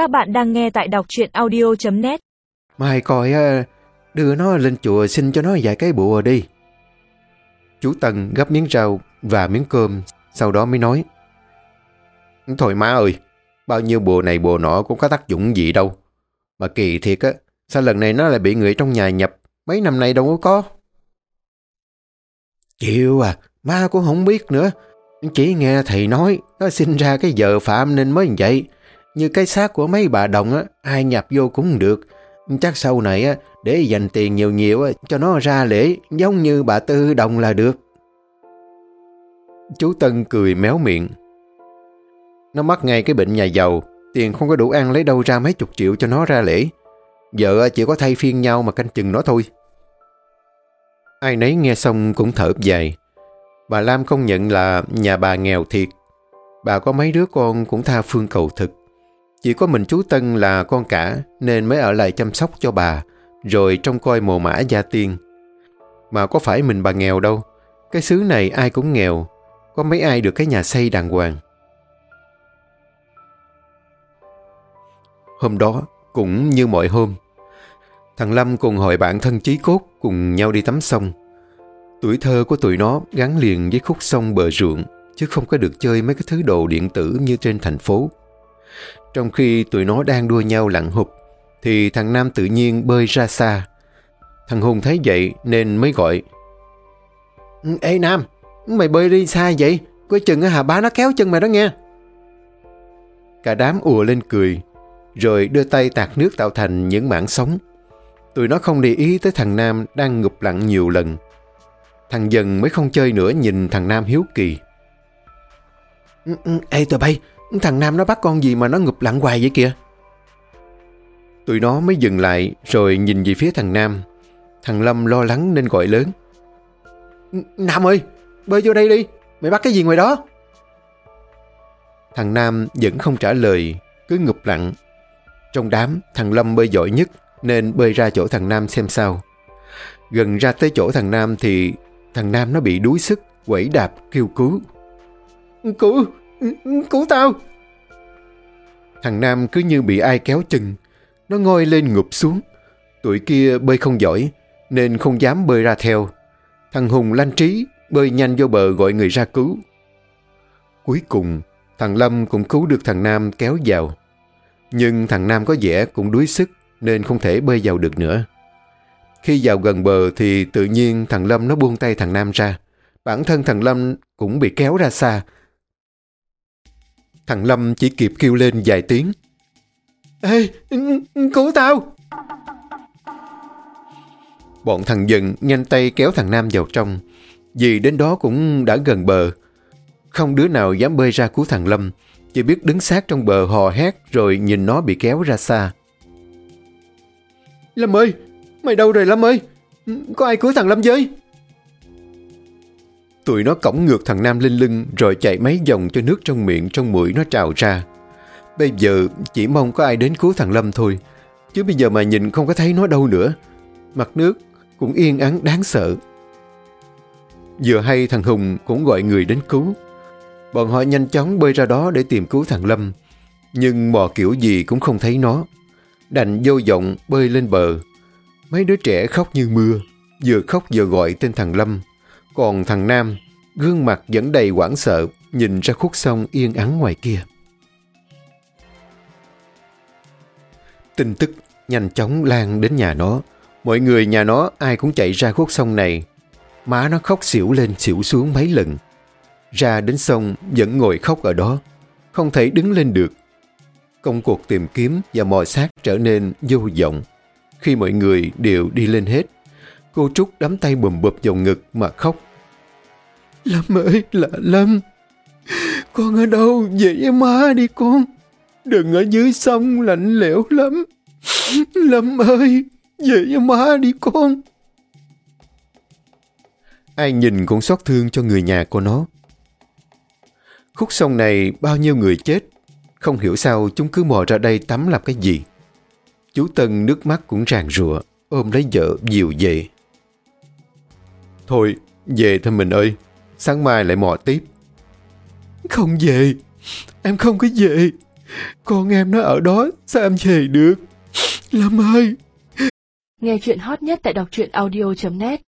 Các bạn đang nghe tại đọc truyện audio.net Mai coi ờ, đưa nó lên chùa xin cho nó vài cái bùa đi. Chú Tân gấp miếng rau và miếng cơm, sau đó mới nói. Thôi má ơi, bao nhiêu bùa này bùa nọ cũng có tác dụng gì đâu. Mà kỳ thiệt á, sao lần này nó lại bị người trong nhà nhập, mấy năm nay đâu có có. Chịu à, ma cũng không biết nữa. Chỉ nghe thầy nói, nó sinh ra cái giờ phạm nên mới vậy. Như cái xác của mấy bà đồng á, ai nhập vô cũng được. Chắc sau này á, để dành tiền nhiều nhiều á, cho nó ra lễ giống như bà Tư Đồng là được. Chú Tân cười méo miệng. Nó mắc ngay cái bệnh nhà giàu, tiền không có đủ ăn lấy đâu ra mấy chục triệu cho nó ra lễ. Vợ chỉ có thay phiên nhau mà canh chừng nó thôi. Ai nấy nghe xong cũng thở dài. Bà Lam công nhận là nhà bà nghèo thiệt. Bà có mấy đứa con cũng tha phương cầu thực. Chỉ có mình chú Tân là con cả nên mới ở lại chăm sóc cho bà, rồi trông coi mồ mã gia tiên. Mà có phải mình bà nghèo đâu. Cái xứ này ai cũng nghèo. Có mấy ai được cái nhà xây đàng hoàng. Hôm đó, cũng như mọi hôm, thằng Lâm cùng hội bạn thân chí cốt cùng nhau đi tắm sông. Tuổi thơ của tụi nó gắn liền với khúc sông bờ ruộng, chứ không có được chơi mấy cái thứ đồ điện tử như trên thành phố. Trong khi tụi nó đang đua nhau lặn hụp, thì thằng Nam tự nhiên bơi ra xa. Thằng Hùng thấy vậy nên mới gọi. Ừ, ê Nam, mày bơi đi xa vậy? Coi chừng hà bá nó kéo chân mày đó nghe. Cả đám ùa lên cười, rồi đưa tay tạt nước tạo thành những mảng sóng. Tụi nó không để ý tới thằng Nam đang ngụp lặn nhiều lần. Thằng dần mới không chơi nữa nhìn thằng Nam hiếu kỳ. Ừ, ừ, ê tụi bay, thằng Nam nó bắt con gì mà nó ngụp lặn hoài vậy kìa? Tụi nó mới dừng lại rồi nhìn về phía thằng Nam. Thằng Lâm lo lắng nên gọi lớn. Nam ơi, bơi vô đây đi, mày bắt cái gì ngoài đó? Thằng Nam vẫn không trả lời, cứ ngụp lặng. Trong đám, thằng Lâm bơi giỏi nhất nên bơi ra chỗ thằng Nam xem sao. Gần ra tới chỗ thằng Nam thì thằng Nam nó bị đuối sức, quẩy đạp kêu cứu. Cứu, cứu tao! Thằng Nam cứ như bị ai kéo chân, nó ngoi lên ngụp xuống. Tuổi kia bơi không giỏi nên không dám bơi ra theo. Thằng Hùng lanh trí bơi nhanh vô bờ gọi người ra cứu. Cuối cùng, thằng Lâm cũng cứu được thằng Nam kéo vào. Nhưng thằng Nam có vẻ cũng đuối sức nên không thể bơi vào được nữa. Khi vào gần bờ thì tự nhiên thằng Lâm nó buông tay thằng Nam ra. Bản thân thằng Lâm cũng bị kéo ra xa. Thằng Lâm chỉ kịp kêu lên vài tiếng. Ê, cứu tao! Bọn thằng dần nhanh tay kéo thằng Nam vào trong. Vì đến đó cũng đã gần bờ. Không đứa nào dám bơi ra cứu thằng Lâm. Chỉ biết đứng sát trong bờ hò hét rồi nhìn nó bị kéo ra xa. Lâm ơi! Mày đâu rồi Lâm ơi? Có ai cứu thằng Lâm với? Tụi nó cõng ngược thằng Nam lên lưng, rồi chạy mấy vòng cho nước trong miệng, trong mũi nó trào ra. Bây giờ chỉ mong có ai đến cứu thằng Lâm thôi. Chứ bây giờ mà nhìn không có thấy nó đâu nữa. Mặt nước cũng yên ắng đáng sợ. Vừa hay thằng Hùng cũng gọi người đến cứu. Bọn họ nhanh chóng bơi ra đó để tìm cứu thằng Lâm. Nhưng mò kiểu gì cũng không thấy nó. Đành vô vọng bơi lên bờ. Mấy đứa trẻ khóc như mưa. Vừa khóc vừa gọi tên thằng Lâm. Còn thằng Nam, gương mặt vẫn đầy hoảng sợ, nhìn ra khúc sông yên ắng ngoài kia. Tin tức nhanh chóng lan đến nhà nó. Mọi người nhà nó ai cũng chạy ra khúc sông này. Má nó khóc xỉu lên xỉu xuống mấy lần. Ra đến sông vẫn ngồi khóc ở đó. Không thể đứng lên được. Công cuộc tìm kiếm và mò xác trở nên vô vọng. Khi mọi người đều đi lên hết, cô Trúc đắm tay bùm bụp vào ngực mà khóc. Lâm ơi là Lâm, con ở đâu về với má đi con. Đừng ở dưới sông lạnh lẽo lắm. Lâm ơi, về với má đi con. Ai nhìn cũng xót thương cho người nhà của nó. Khúc sông này bao nhiêu người chết, không hiểu sao chúng cứ mò ra đây tắm làm cái gì. Chú Tân nước mắt cũng ràng rụa, ôm lấy vợ dìu về. Thôi, về thôi mình ơi, sáng mai lại mò tiếp. Không về, em không có về. Con em nó ở đó, sao em về được? Lâm ơi! Nghe chuyện hot nhất tại đọc truyện audio.net